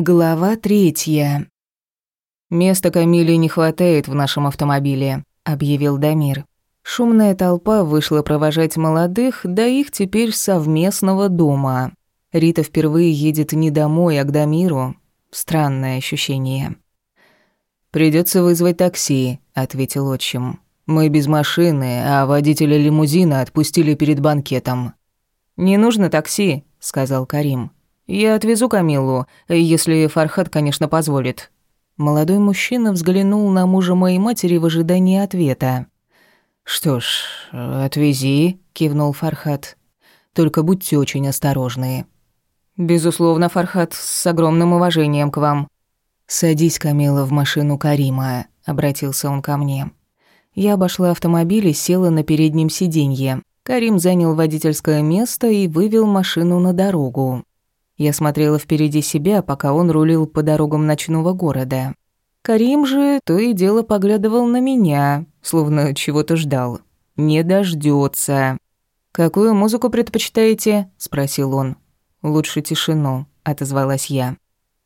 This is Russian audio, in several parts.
Глава третья. «Места Камиле не хватает в нашем автомобиле», — объявил Дамир. Шумная толпа вышла провожать молодых до их теперь совместного дома. Рита впервые едет не домой, а к Дамиру. Странное ощущение. Придется вызвать такси», — ответил отчим. «Мы без машины, а водителя лимузина отпустили перед банкетом». «Не нужно такси», — сказал Карим. «Я отвезу Камилу, если Фархат, конечно, позволит». Молодой мужчина взглянул на мужа моей матери в ожидании ответа. «Что ж, отвези», — кивнул Фархат. «Только будьте очень осторожны». «Безусловно, Фархат, с огромным уважением к вам». «Садись, Камила, в машину Карима», — обратился он ко мне. Я обошла автомобиль и села на переднем сиденье. Карим занял водительское место и вывел машину на дорогу. Я смотрела впереди себя, пока он рулил по дорогам ночного города. Карим же то и дело поглядывал на меня, словно чего-то ждал. «Не дождется. «Какую музыку предпочитаете?» – спросил он. «Лучше тишину», – отозвалась я.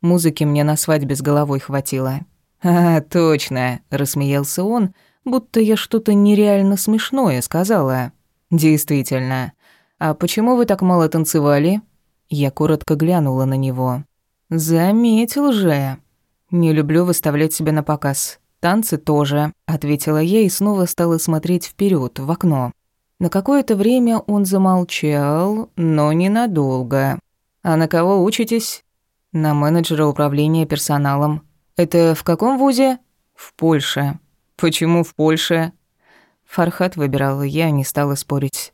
Музыки мне на свадьбе с головой хватило. «А, точно», – рассмеялся он, будто я что-то нереально смешное сказала. «Действительно. А почему вы так мало танцевали?» Я коротко глянула на него. «Заметил же. Не люблю выставлять себя на показ. Танцы тоже», — ответила я и снова стала смотреть вперед в окно. На какое-то время он замолчал, но ненадолго. «А на кого учитесь?» «На менеджера управления персоналом». «Это в каком вузе?» «В Польше». «Почему в Польше?» Фархат выбирала я, не стала спорить.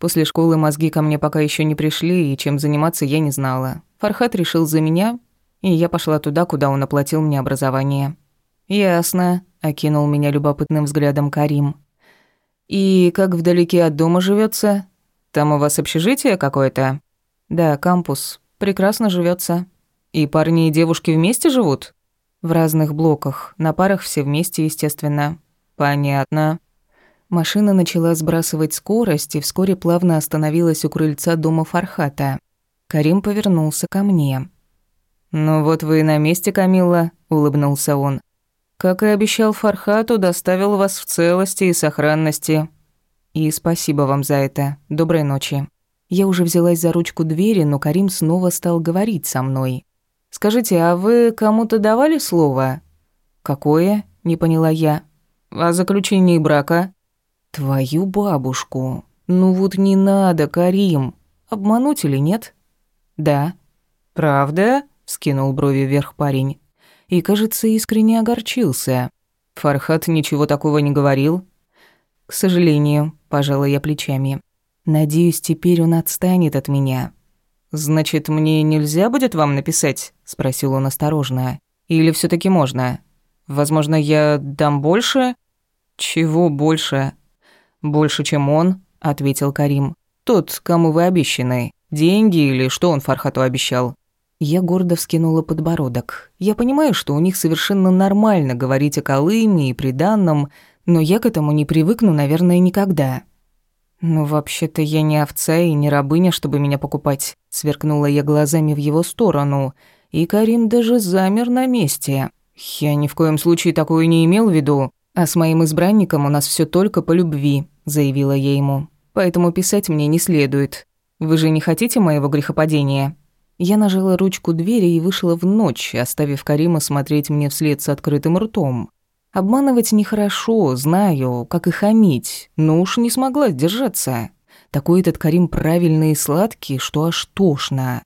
После школы мозги ко мне пока еще не пришли, и чем заниматься я не знала. Фархат решил за меня, и я пошла туда, куда он оплатил мне образование. «Ясно», — окинул меня любопытным взглядом Карим. «И как вдалеке от дома живется? Там у вас общежитие какое-то?» «Да, кампус. Прекрасно живется. И парни и девушки вместе живут?» «В разных блоках. На парах все вместе, естественно». «Понятно». Машина начала сбрасывать скорость и вскоре плавно остановилась у крыльца дома Фархата. Карим повернулся ко мне. «Ну вот вы и на месте, Камилла», — улыбнулся он. «Как и обещал Фархату, доставил вас в целости и сохранности. И спасибо вам за это. Доброй ночи». Я уже взялась за ручку двери, но Карим снова стал говорить со мной. «Скажите, а вы кому-то давали слово?» «Какое?» — не поняла я. «О заключении брака?» Твою бабушку. Ну вот не надо, Карим. Обмануть или нет? Да. Правда? Скинул брови вверх парень. И, кажется, искренне огорчился. Фархат ничего такого не говорил. К сожалению, пожала я плечами. Надеюсь, теперь он отстанет от меня. Значит, мне нельзя будет вам написать? спросил он осторожно. Или все таки можно? Возможно, я дам больше? Чего больше? «Больше, чем он», — ответил Карим. «Тот, кому вы обещаны. Деньги или что он Фархату обещал?» Я гордо вскинула подбородок. Я понимаю, что у них совершенно нормально говорить о Колыме и приданном, но я к этому не привыкну, наверное, никогда. «Ну, вообще-то я не овца и не рабыня, чтобы меня покупать», — сверкнула я глазами в его сторону, и Карим даже замер на месте. «Я ни в коем случае такое не имел в виду. А с моим избранником у нас все только по любви», — заявила я ему. «Поэтому писать мне не следует. Вы же не хотите моего грехопадения?» Я нажала ручку двери и вышла в ночь, оставив Карима смотреть мне вслед с открытым ртом. Обманывать нехорошо, знаю, как и хамить, но уж не смогла сдержаться. Такой этот Карим правильный и сладкий, что аж тошно.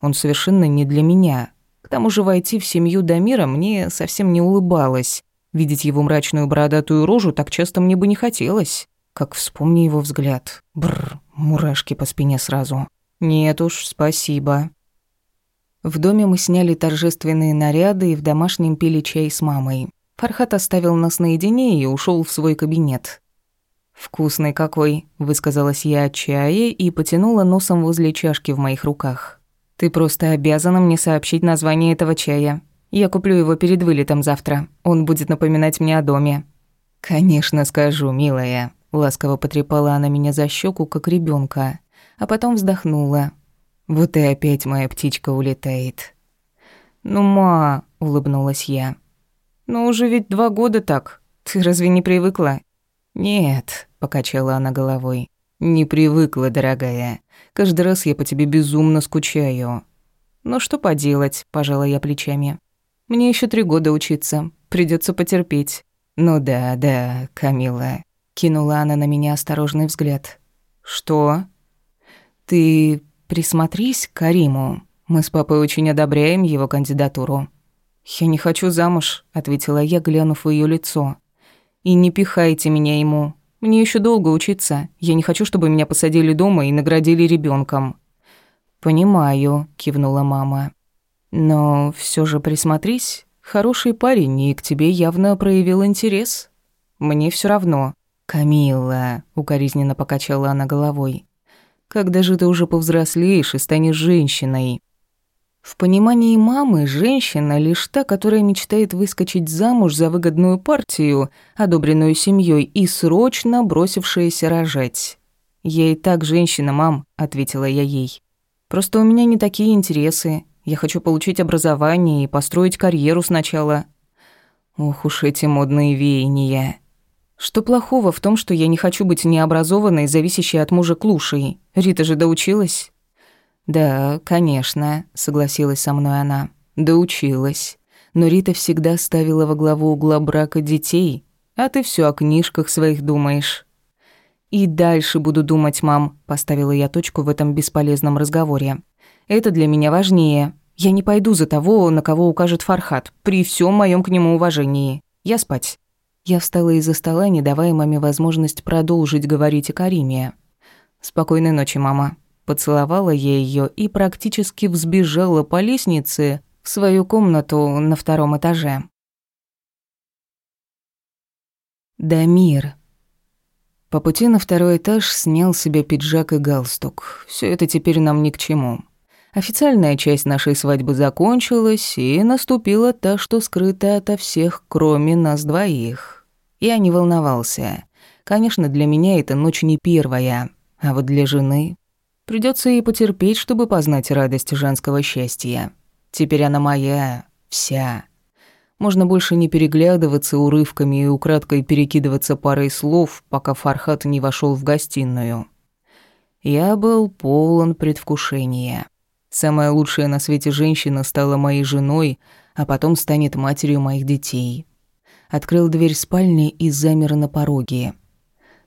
Он совершенно не для меня. К тому же войти в семью Дамира мне совсем не улыбалось. Видеть его мрачную бородатую рожу так часто мне бы не хотелось. Как вспомни его взгляд. Бррр, мурашки по спине сразу. Нет уж, спасибо. В доме мы сняли торжественные наряды и в домашнем пили чай с мамой. Фархат оставил нас наедине и ушел в свой кабинет. «Вкусный какой», — высказалась я от чая и потянула носом возле чашки в моих руках. «Ты просто обязана мне сообщить название этого чая. Я куплю его перед вылетом завтра. Он будет напоминать мне о доме». «Конечно скажу, милая», — ласково потрепала она меня за щеку, как ребенка, а потом вздохнула. «Вот и опять моя птичка улетает». «Ну, ма», — улыбнулась я. «Ну, уже ведь два года так. Ты разве не привыкла?» «Нет», — покачала она головой. «Не привыкла, дорогая. Каждый раз я по тебе безумно скучаю». «Ну, что поделать», — пожала я плечами. «Мне еще три года учиться. Придется потерпеть». «Ну да, да, Камила», — кинула она на меня осторожный взгляд. «Что?» «Ты присмотрись к Кариму. Мы с папой очень одобряем его кандидатуру». «Я не хочу замуж», — ответила я, глянув в ее лицо. «И не пихайте меня ему. Мне еще долго учиться. Я не хочу, чтобы меня посадили дома и наградили ребенком. «Понимаю», — кивнула мама. «Но все же присмотрись. Хороший парень, и к тебе явно проявил интерес. Мне все равно». «Камилла», — укоризненно покачала она головой. «Когда же ты уже повзрослеешь и станешь женщиной?» В понимании мамы женщина лишь та, которая мечтает выскочить замуж за выгодную партию, одобренную семьей и срочно бросившаяся рожать. «Я и так женщина, мам», — ответила я ей. «Просто у меня не такие интересы. Я хочу получить образование и построить карьеру сначала». Ох уж эти модные веяния. Что плохого в том, что я не хочу быть необразованной, зависящей от мужа клушей? Рита же доучилась. «Да, конечно», — согласилась со мной она. «Доучилась. Но Рита всегда ставила во главу угла брака детей, а ты все о книжках своих думаешь». «И дальше буду думать, мам», — поставила я точку в этом бесполезном разговоре. «Это для меня важнее. Я не пойду за того, на кого укажет Фархат, при всем моем к нему уважении. Я спать». Я встала из-за стола, не давая маме возможность продолжить говорить о Кариме. «Спокойной ночи, мама», Поцеловала я ее и практически взбежала по лестнице в свою комнату на втором этаже. Дамир. По пути на второй этаж снял себе пиджак и галстук. Все это теперь нам ни к чему. Официальная часть нашей свадьбы закончилась, и наступила та, что скрыта ото всех, кроме нас двоих. Я не волновался. Конечно, для меня эта ночь не первая, а вот для жены Придется ей потерпеть, чтобы познать радость женского счастья. Теперь она моя, вся. Можно больше не переглядываться урывками и украдкой перекидываться парой слов, пока Фархат не вошел в гостиную. Я был полон предвкушения. Самая лучшая на свете женщина стала моей женой, а потом станет матерью моих детей. Открыл дверь спальни и замер на пороге.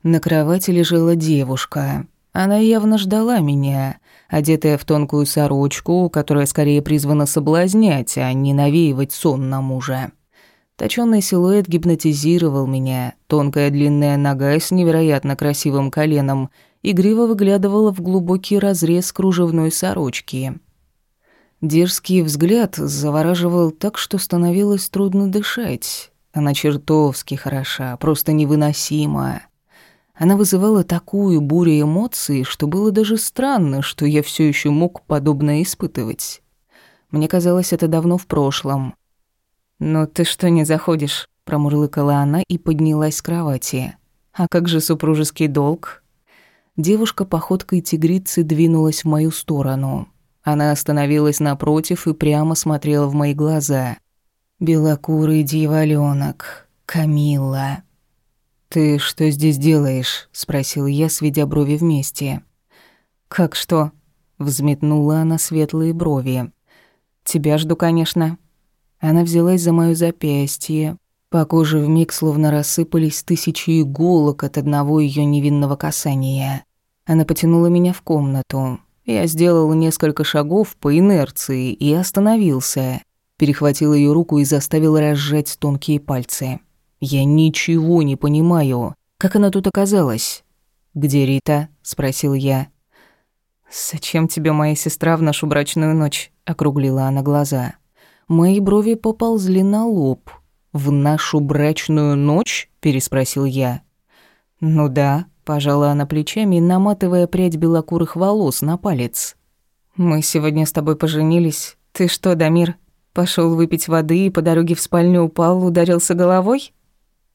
На кровати лежала девушка — она явно ждала меня, одетая в тонкую сорочку, которая скорее призвана соблазнять, а не навеивать сон на мужа. Точёный силуэт гипнотизировал меня, тонкая длинная нога с невероятно красивым коленом игриво выглядывала в глубокий разрез кружевной сорочки. Дерзкий взгляд завораживал так, что становилось трудно дышать. Она чертовски хороша, просто невыносима. Она вызывала такую бурю эмоций, что было даже странно, что я все еще мог подобное испытывать. Мне казалось, это давно в прошлом. «Но ты что не заходишь?» – промурлыкала она и поднялась с кровати. «А как же супружеский долг?» Девушка походкой тигрицы двинулась в мою сторону. Она остановилась напротив и прямо смотрела в мои глаза. «Белокурый дьяволёнок, Камилла». «Ты что здесь делаешь?» — спросил я, сведя брови вместе. «Как что?» — взметнула она светлые брови. «Тебя жду, конечно». Она взялась за моё запястье. По коже вмиг словно рассыпались тысячи иголок от одного её невинного касания. Она потянула меня в комнату. Я сделал несколько шагов по инерции и остановился. Перехватил её руку и заставил разжать тонкие пальцы. Я ничего не понимаю. Как она тут оказалась? Где Рита? спросил я. Зачем тебе моя сестра в нашу брачную ночь? округлила она глаза. Мои брови поползли на лоб. В нашу брачную ночь? переспросил я. Ну да, пожала она плечами, наматывая прядь белокурых волос на палец. Мы сегодня с тобой поженились. Ты что, Дамир, пошел выпить воды и по дороге в спальню упал, ударился головой?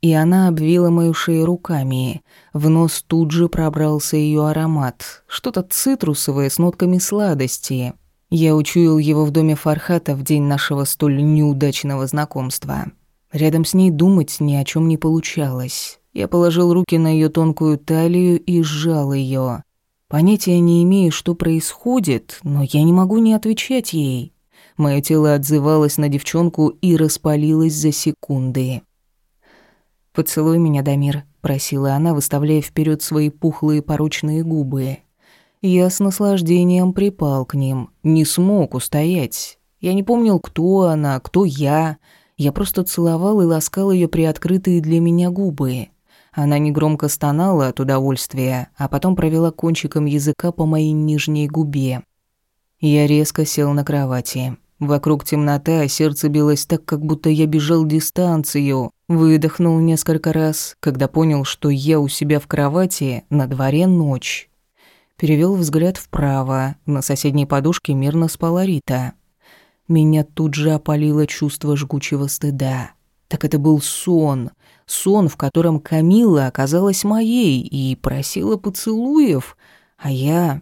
и она обвила мою шею руками. В нос тут же пробрался ее аромат, что-то цитрусовое с нотками сладости. Я учуял его в доме Фархата в день нашего столь неудачного знакомства. Рядом с ней думать ни о чем не получалось. Я положил руки на ее тонкую талию и сжал ее. Понятия не имею, что происходит, но я не могу не отвечать ей. Мое тело отзывалось на девчонку и распалилось за секунды. «Поцелуй меня, Дамир», — просила она, выставляя вперед свои пухлые порочные губы. Я с наслаждением припал к ним, не смог устоять. Я не помнил, кто она, кто я. Я просто целовал и ласкал ее приоткрытые для меня губы. Она негромко стонала от удовольствия, а потом провела кончиком языка по моей нижней губе. Я резко сел на кровати. Вокруг темнота, а сердце билось так, как будто я бежал дистанцию. Выдохнул несколько раз, когда понял, что я у себя в кровати, на дворе ночь. Перевел взгляд вправо, на соседней подушке мирно спала Рита. Меня тут же опалило чувство жгучего стыда. Так это был сон. Сон, в котором Камила оказалась моей и просила поцелуев, а я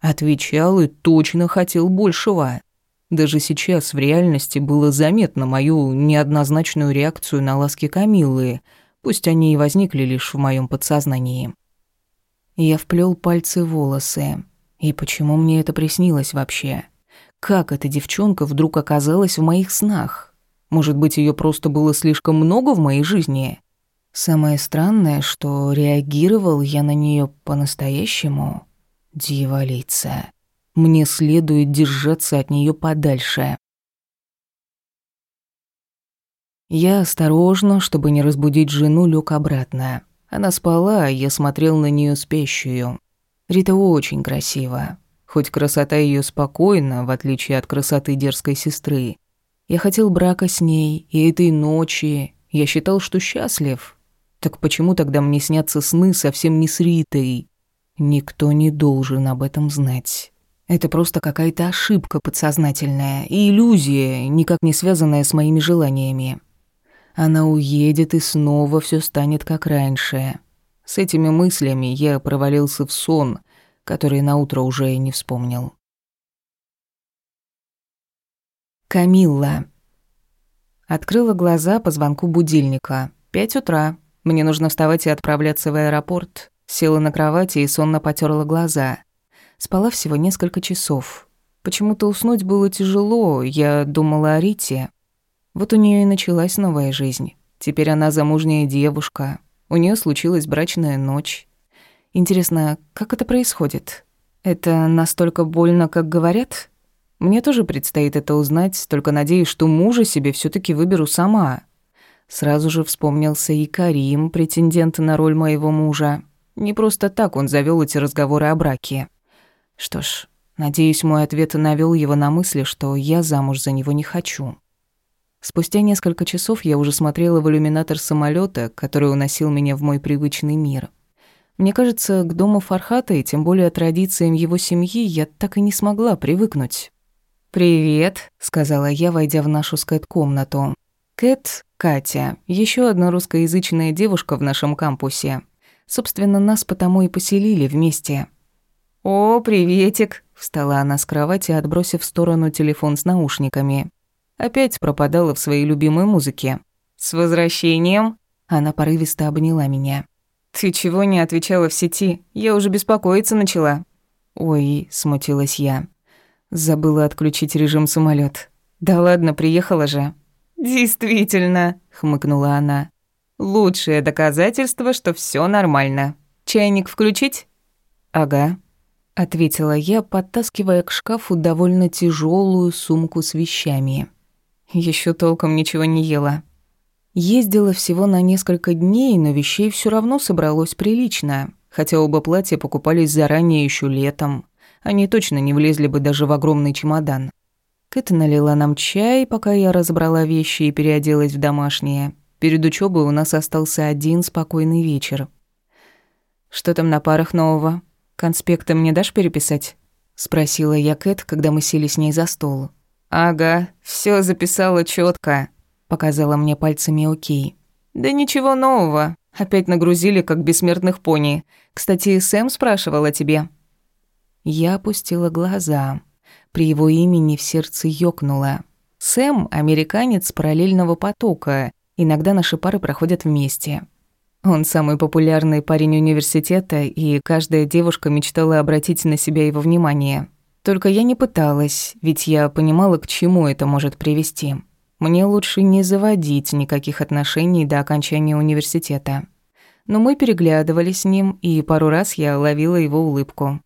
отвечал и точно хотел большего. Даже сейчас в реальности было заметно мою неоднозначную реакцию на ласки Камилы, пусть они и возникли лишь в моем подсознании. Я вплел пальцы в волосы. И почему мне это приснилось вообще? Как эта девчонка вдруг оказалась в моих снах? Может быть, ее просто было слишком много в моей жизни? Самое странное, что реагировал я на нее по-настоящему. Дьяволица. Мне следует держаться от нее подальше. Я осторожно, чтобы не разбудить жену, лег обратно. Она спала, а я смотрел на нее спящую. Рита очень красива. Хоть красота ее спокойна, в отличие от красоты дерзкой сестры. Я хотел брака с ней, и этой ночи. Я считал, что счастлив. Так почему тогда мне снятся сны совсем не с Ритой? Никто не должен об этом знать. Это просто какая-то ошибка подсознательная и иллюзия, никак не связанная с моими желаниями. Она уедет, и снова все станет как раньше. С этими мыслями я провалился в сон, который наутро уже и не вспомнил. Камилла. Открыла глаза по звонку будильника. Пять утра. Мне нужно вставать и отправляться в аэропорт. Села на кровати и сонно потерла глаза. Спала всего несколько часов. Почему-то уснуть было тяжело, я думала о Рите. Вот у нее и началась новая жизнь. Теперь она замужняя девушка. У нее случилась брачная ночь. Интересно, как это происходит? Это настолько больно, как говорят? Мне тоже предстоит это узнать, только надеюсь, что мужа себе все таки выберу сама. Сразу же вспомнился и Карим, претендент на роль моего мужа. Не просто так он завел эти разговоры о браке. Что ж, надеюсь, мой ответ навел его на мысли, что я замуж за него не хочу. Спустя несколько часов я уже смотрела в иллюминатор самолета, который уносил меня в мой привычный мир. Мне кажется, к дому Фархата и тем более традициям его семьи я так и не смогла привыкнуть. «Привет», — сказала я, войдя в нашу скэт-комнату. Кэт — Катя, еще одна русскоязычная девушка в нашем кампусе. Собственно, нас потому и поселили вместе. «О, приветик!» — встала она с кровати, отбросив в сторону телефон с наушниками. Опять пропадала в своей любимой музыке. «С возвращением!» Она порывисто обняла меня. «Ты чего не отвечала в сети? Я уже беспокоиться начала». «Ой», — смутилась я. Забыла отключить режим самолет. «Да ладно, приехала же». «Действительно», — хмыкнула она. «Лучшее доказательство, что все нормально. Чайник включить?» «Ага», ответила я, подтаскивая к шкафу довольно тяжелую сумку с вещами. Еще толком ничего не ела. Ездила всего на несколько дней, но вещей все равно собралось прилично, хотя оба платья покупались заранее еще летом. Они точно не влезли бы даже в огромный чемодан. Кэт налила нам чай, пока я разобрала вещи и переоделась в домашнее. Перед учебой у нас остался один спокойный вечер. «Что там на парах нового?» «Конспекты мне дашь переписать?» — спросила я Кэт, когда мы сели с ней за стол. «Ага, все записала четко, показала мне пальцами окей. «Да ничего нового. Опять нагрузили, как бессмертных пони. Кстати, Сэм спрашивал о тебе». Я опустила глаза. При его имени в сердце ёкнуло. Сэм — американец параллельного потока. Иногда наши пары проходят вместе. Он самый популярный парень университета, и каждая девушка мечтала обратить на себя его внимание. Только я не пыталась, ведь я понимала, к чему это может привести. Мне лучше не заводить никаких отношений до окончания университета. Но мы переглядывались с ним, и пару раз я ловила его улыбку.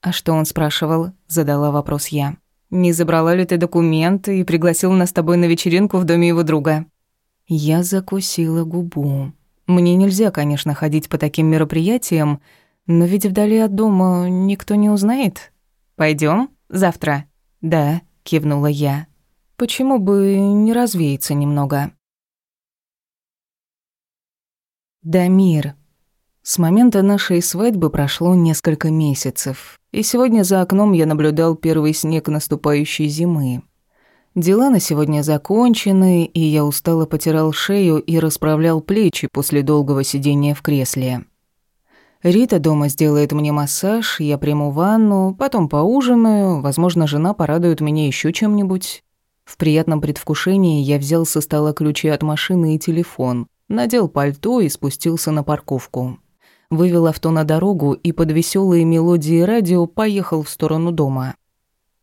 «А что он спрашивал?» – задала вопрос я. «Не забрала ли ты документы и пригласил нас с тобой на вечеринку в доме его друга?» Я закусила губу. Мне нельзя, конечно, ходить по таким мероприятиям, но ведь вдали от дома никто не узнает. Пойдем завтра?» «Да», — кивнула я. «Почему бы не развеяться немного?» Дамир. С момента нашей свадьбы прошло несколько месяцев, и сегодня за окном я наблюдал первый снег наступающей зимы. Дела на сегодня закончены, и я устало потирал шею и расправлял плечи после долгого сидения в кресле. Рита дома сделает мне массаж, я приму ванну, потом поужинаю, возможно, жена порадует меня еще чем-нибудь. В приятном предвкушении я взял со стола ключи от машины и телефон, надел пальто и спустился на парковку. Вывел авто на дорогу и под веселые мелодии радио поехал в сторону дома.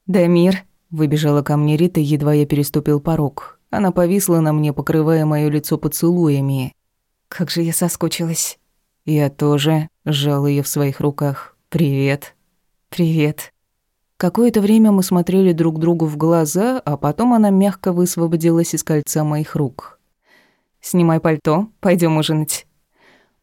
«Дамир», — выбежала ко мне Рита, едва я переступил порог. Она повисла на мне, покрывая моё лицо поцелуями. «Как же я соскучилась». Я тоже сжал ее в своих руках. «Привет». «Привет». Какое-то время мы смотрели друг другу в глаза, а потом она мягко высвободилась из кольца моих рук. «Снимай пальто, пойдем ужинать».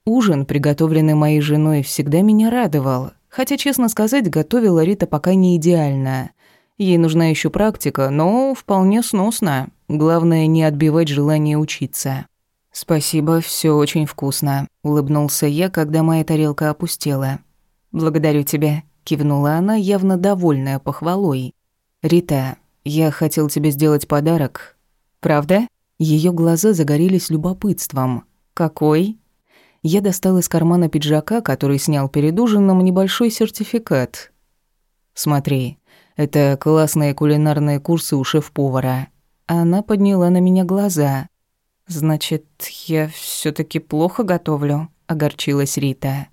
Ужин, приготовленный моей женой, всегда меня радовал. Хотя, честно сказать, готовила Рита пока не идеально. Ей нужна еще практика, но вполне сносно. Главное, не отбивать желание учиться. «Спасибо, все очень вкусно», — улыбнулся я, когда моя тарелка опустела. «Благодарю тебя», — кивнула она, явно довольная похвалой. «Рита, я хотел тебе сделать подарок». «Правда?» Ее глаза загорелись любопытством. «Какой?» Я достал из кармана пиджака, который снял перед ужином, небольшой сертификат. «Смотри, это классные кулинарные курсы у шеф-повара». Она подняла на меня глаза. «Значит, я все таки плохо готовлю?» – огорчилась Рита.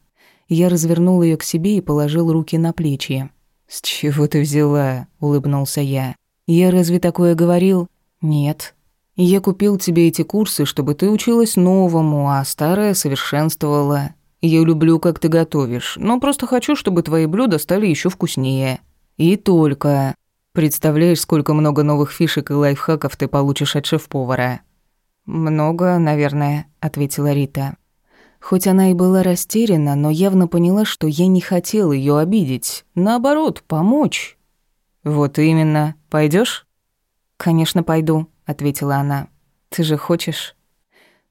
Я развернул ее к себе и положил руки на плечи. «С чего ты взяла?» – улыбнулся я. «Я разве такое говорил?» «Нет». «Я купил тебе эти курсы, чтобы ты училась новому, а старое совершенствовала. Я люблю, как ты готовишь, но просто хочу, чтобы твои блюда стали еще вкуснее. И только. Представляешь, сколько много новых фишек и лайфхаков ты получишь от шеф-повара?» «Много, наверное», — ответила Рита. Хоть она и была растеряна, но явно поняла, что я не хотел ее обидеть. Наоборот, помочь. «Вот именно. Пойдешь? «Конечно, пойду», — ответила она. «Ты же хочешь?»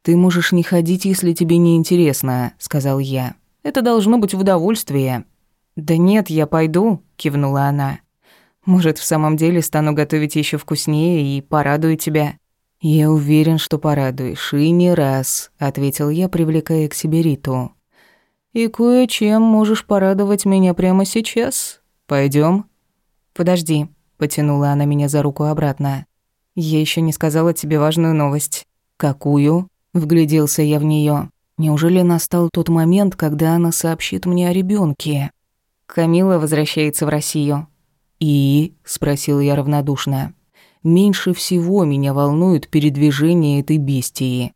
«Ты можешь не ходить, если тебе не интересно», — сказал я. «Это должно быть в удовольствие». «Да нет, я пойду», — кивнула она. «Может, в самом деле стану готовить еще вкуснее и порадую тебя». «Я уверен, что порадуешь, и не раз», — ответил я, привлекая к себе Риту. «И кое-чем можешь порадовать меня прямо сейчас. Пойдем. «Подожди», — потянула она меня за руку обратно. «Я еще не сказала тебе важную новость». «Какую?» — вгляделся я в нее. «Неужели настал тот момент, когда она сообщит мне о ребенке? Камила возвращается в Россию. «И?» — спросил я равнодушно. Меньше всего меня волнует передвижение этой бестии.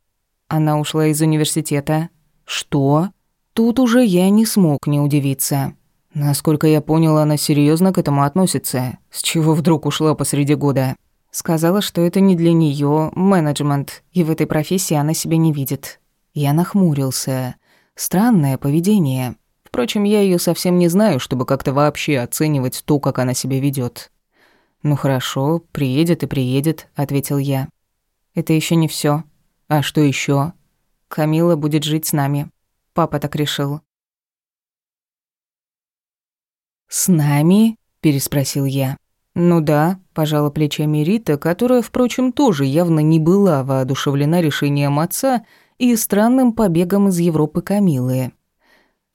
Она ушла из университета. Что? Тут уже я не смог не удивиться. Насколько я понял, она серьезно к этому относится. С чего вдруг ушла посреди года? Сказала, что это не для нее менеджмент, и в этой профессии она себя не видит. Я нахмурился. Странное поведение. Впрочем, я ее совсем не знаю, чтобы как-то вообще оценивать то, как она себя ведет. «Ну хорошо, приедет и приедет», — ответил я. «Это еще не все. А что еще? Камила будет жить с нами. Папа так решил». «С нами?» — переспросил я. «Ну да», — пожала плечами Рита, которая, впрочем, тоже явно не была воодушевлена решением отца и странным побегом из Европы Камилы.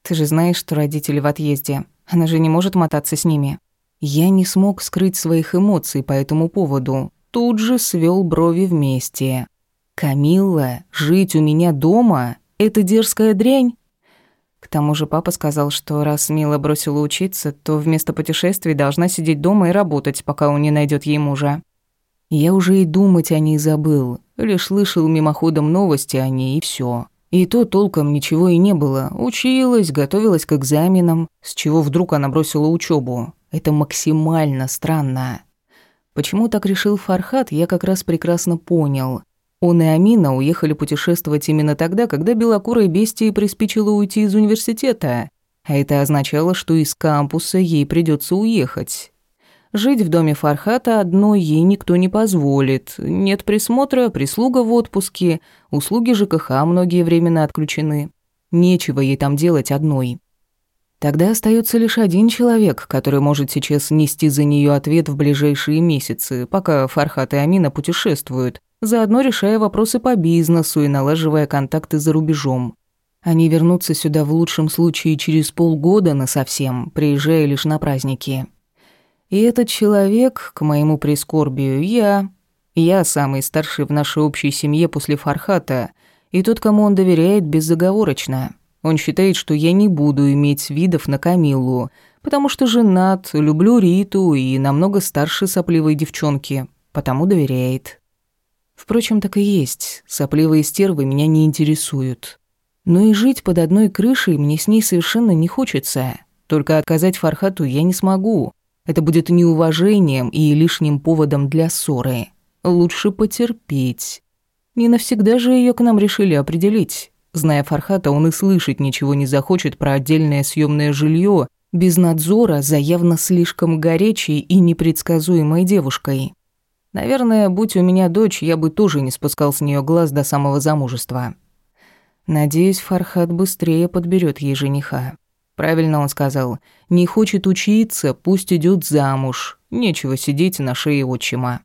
«Ты же знаешь, что родители в отъезде. Она же не может мотаться с ними». Я не смог скрыть своих эмоций по этому поводу. Тут же свел брови вместе. «Камилла, жить у меня дома? Это дерзкая дрянь?» К тому же папа сказал, что раз Мила бросила учиться, то вместо путешествий должна сидеть дома и работать, пока он не найдет ей мужа. Я уже и думать о ней забыл, лишь слышал мимоходом новости о ней и все. И то толком ничего и не было. Училась, готовилась к экзаменам, с чего вдруг она бросила учебу. Это максимально странно. Почему так решил Фархат, я как раз прекрасно понял. Он и Амина уехали путешествовать именно тогда, когда белокурой бестии приспичило уйти из университета. А это означало, что из кампуса ей придется уехать. Жить в доме Фархата одной ей никто не позволит. Нет присмотра, прислуга в отпуске, услуги ЖКХ многие временно отключены. Нечего ей там делать одной. Тогда остается лишь один человек, который может сейчас нести за нее ответ в ближайшие месяцы, пока Фархат и Амина путешествуют, заодно решая вопросы по бизнесу и налаживая контакты за рубежом. Они вернутся сюда в лучшем случае через полгода насовсем, приезжая лишь на праздники. И этот человек, к моему прискорбию, я. Я самый старший в нашей общей семье после Фархата, и тот, кому он доверяет безоговорочно. Он считает, что я не буду иметь видов на Камилу, потому что женат, люблю Риту и намного старше сопливой девчонки, потому доверяет. Впрочем, так и есть. Сопливые стервы меня не интересуют. Но и жить под одной крышей мне с ней совершенно не хочется. Только отказать Фархату я не смогу. Это будет неуважением и лишним поводом для ссоры. Лучше потерпеть. Не навсегда же ее к нам решили определить. Зная Фархата, он и слышать ничего не захочет про отдельное съемное жилье без надзора за явно слишком горячей и непредсказуемой девушкой. Наверное, будь у меня дочь, я бы тоже не спускал с нее глаз до самого замужества. Надеюсь, Фархат быстрее подберет ей жениха. Правильно он сказал. Не хочет учиться, пусть идет замуж. Нечего сидеть на шее отчима.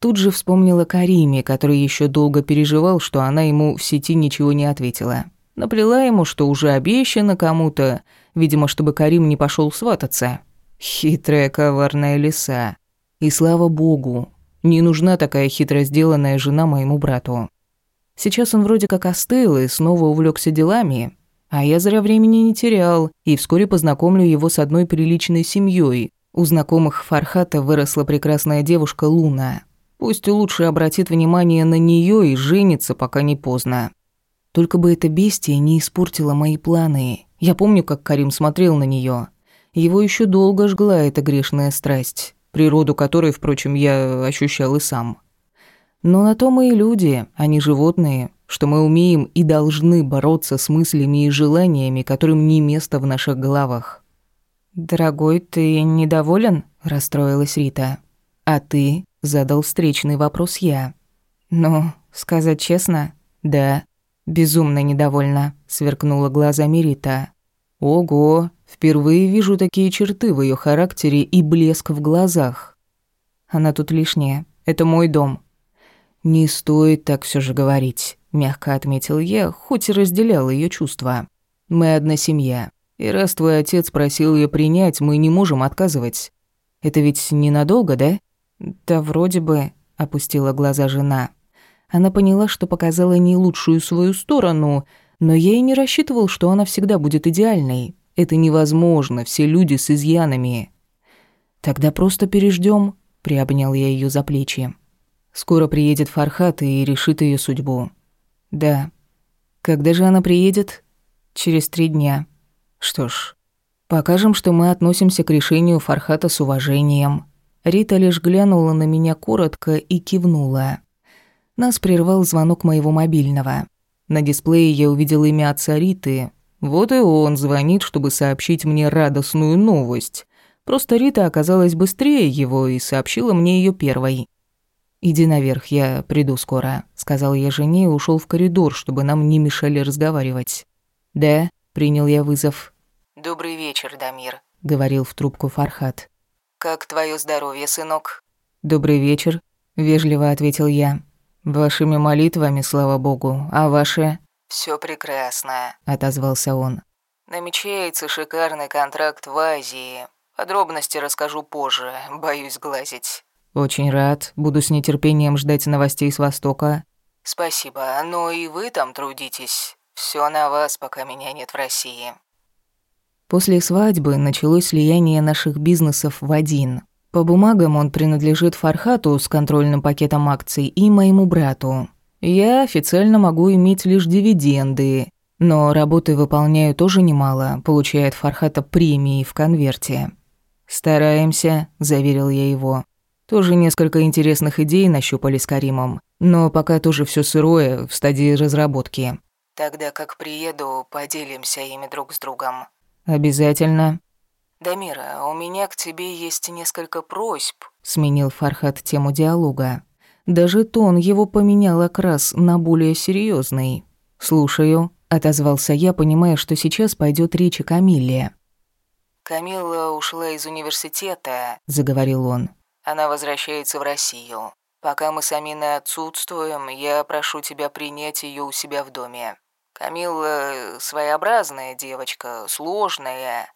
Тут же вспомнила Кариме, который еще долго переживал, что она ему в сети ничего не ответила. Наплела ему, что уже обещано кому-то, видимо, чтобы Карим не пошел свататься. Хитрая коварная лиса. И слава богу, не нужна такая хитро сделанная жена моему брату. Сейчас он вроде как остыл и снова увлекся делами, а я зря времени не терял, и вскоре познакомлю его с одной приличной семьей. У знакомых Фархата выросла прекрасная девушка Луна. Пусть лучше обратит внимание на нее и женится, пока не поздно. Только бы эта бестия не испортила мои планы. Я помню, как Карим смотрел на нее. Его еще долго жгла эта грешная страсть, природу которой, впрочем, я ощущал и сам. Но на то мы и люди, а не животные, что мы умеем и должны бороться с мыслями и желаниями, которым не место в наших головах. «Дорогой, ты недоволен?» – расстроилась Рита. «А ты?» – задал встречный вопрос я. «Ну, сказать честно, да, безумно недовольна», – сверкнула глазами Рита. «Ого, впервые вижу такие черты в ее характере и блеск в глазах. Она тут лишняя, это мой дом». «Не стоит так все же говорить мягко отметил я, хоть и разделял ее чувства. Мы одна семья. И раз твой отец просил ее принять, мы не можем отказывать. Это ведь ненадолго, да? Да вроде бы, опустила глаза жена. Она поняла, что показала не лучшую свою сторону, но я и не рассчитывал, что она всегда будет идеальной. Это невозможно, все люди с изъянами. Тогда просто переждем, приобнял я ее за плечи. Скоро приедет Фархат и решит ее судьбу. Да. Когда же она приедет? Через три дня. Что ж, покажем, что мы относимся к решению Фархата с уважением. Рита лишь глянула на меня коротко и кивнула. Нас прервал звонок моего мобильного. На дисплее я увидел имя отца Риты. Вот и он звонит, чтобы сообщить мне радостную новость. Просто Рита оказалась быстрее его и сообщила мне ее первой. «Иди наверх, я приду скоро», — сказал я жене и ушел в коридор, чтобы нам не мешали разговаривать. «Да», — принял я вызов. «Добрый вечер, Дамир», — говорил в трубку Фархат. «Как твое здоровье, сынок?» «Добрый вечер», — вежливо ответил я. «Вашими молитвами, слава богу, а ваше...» Все прекрасно», — отозвался он. «Намечается шикарный контракт в Азии. Подробности расскажу позже, боюсь глазить». «Очень рад. Буду с нетерпением ждать новостей с Востока». «Спасибо, но и вы там трудитесь. Все на вас, пока меня нет в России». После свадьбы началось слияние наших бизнесов в один. По бумагам он принадлежит Фархату с контрольным пакетом акций и моему брату. Я официально могу иметь лишь дивиденды, но работы выполняю тоже немало, получает Фархата премии в конверте. «Стараемся», – заверил я его. Тоже несколько интересных идей нащупали с Каримом, но пока тоже все сырое, в стадии разработки. «Тогда как приеду, поделимся ими друг с другом», «Обязательно». «Дамира, у меня к тебе есть несколько просьб», — сменил Фархат тему диалога. Даже тон его поменял окрас на более серьезный. «Слушаю», — отозвался я, понимая, что сейчас пойдет речь о Камилле. «Камилла ушла из университета», — заговорил он. «Она возвращается в Россию. Пока мы с Аминой отсутствуем, я прошу тебя принять ее у себя в доме. Камилла своеобразная девочка, сложная.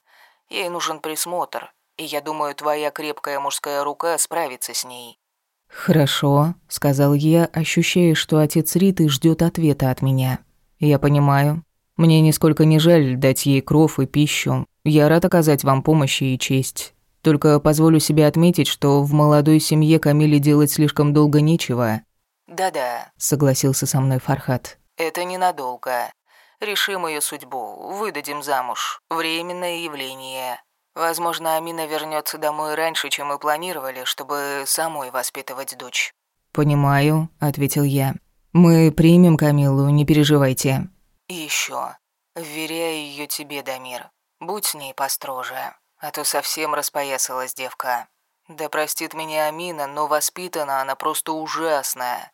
Ей нужен присмотр, и я думаю, твоя крепкая мужская рука справится с ней». «Хорошо», — сказал я, ощущая, что отец Риты ждет ответа от меня. «Я понимаю. Мне нисколько не жаль дать ей кров и пищу. Я рад оказать вам помощь и честь. Только позволю себе отметить, что в молодой семье Камиле делать слишком долго нечего». «Да-да», — согласился со мной Фархат. Это ненадолго. Решим ее судьбу, выдадим замуж. Временное явление. Возможно, Амина вернется домой раньше, чем мы планировали, чтобы самой воспитывать дочь. «Понимаю», — ответил я. «Мы примем Камилу, не переживайте». «И еще. Вверяю ее тебе, Дамир. Будь с ней построже, а то совсем распоясалась девка. Да простит меня Амина, но воспитана она просто ужасная.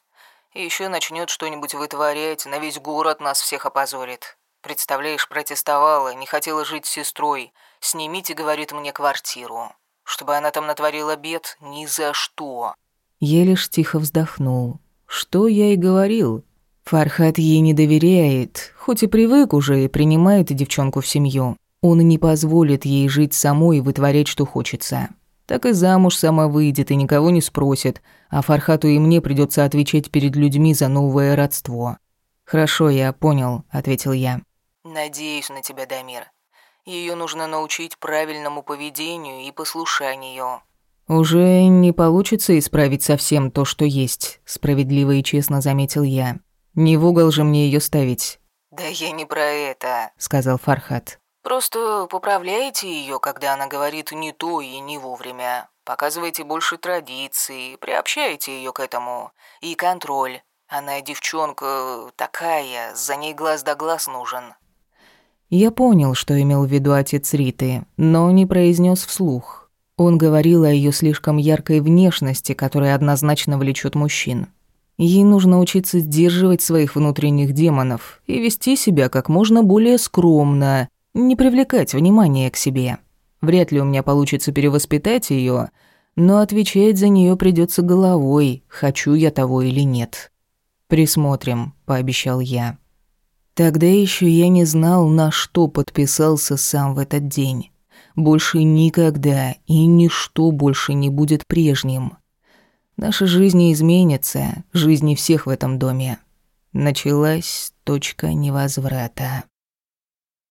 И еще начнет что-нибудь вытворять, на весь город нас всех опозорит. Представляешь, протестовала, не хотела жить с сестрой. Снимите, говорит мне, квартиру. Чтобы она там натворила бед, ни за что. Я лишь тихо вздохнул. Что я и говорил. Фархат ей не доверяет, хоть и привык уже и принимает девчонку в семью. Он не позволит ей жить самой и вытворять, что хочется так и замуж сама выйдет и никого не спросит, а Фархату и мне придется отвечать перед людьми за новое родство. «Хорошо, я понял», — ответил я. «Надеюсь на тебя, Дамир. Ее нужно научить правильному поведению и послушанию». «Уже не получится исправить совсем то, что есть», — справедливо и честно заметил я. «Не в угол же мне ее ставить». «Да я не про это», — сказал Фархат. Просто поправляйте ее, когда она говорит не то и не вовремя. Показывайте больше традиций, приобщайте ее к этому. И контроль. Она девчонка такая, за ней глаз да глаз нужен. Я понял, что имел в виду отец Риты, но не произнес вслух. Он говорил о ее слишком яркой внешности, которая однозначно влечет мужчин. Ей нужно учиться сдерживать своих внутренних демонов и вести себя как можно более скромно, не привлекать внимания к себе. Вряд ли у меня получится перевоспитать ее, но отвечать за нее придется головой, хочу я того или нет. «Присмотрим», — пообещал я. Тогда еще я не знал, на что подписался сам в этот день. Больше никогда и ничто больше не будет прежним. Наша жизнь изменится, жизни всех в этом доме. Началась точка невозврата.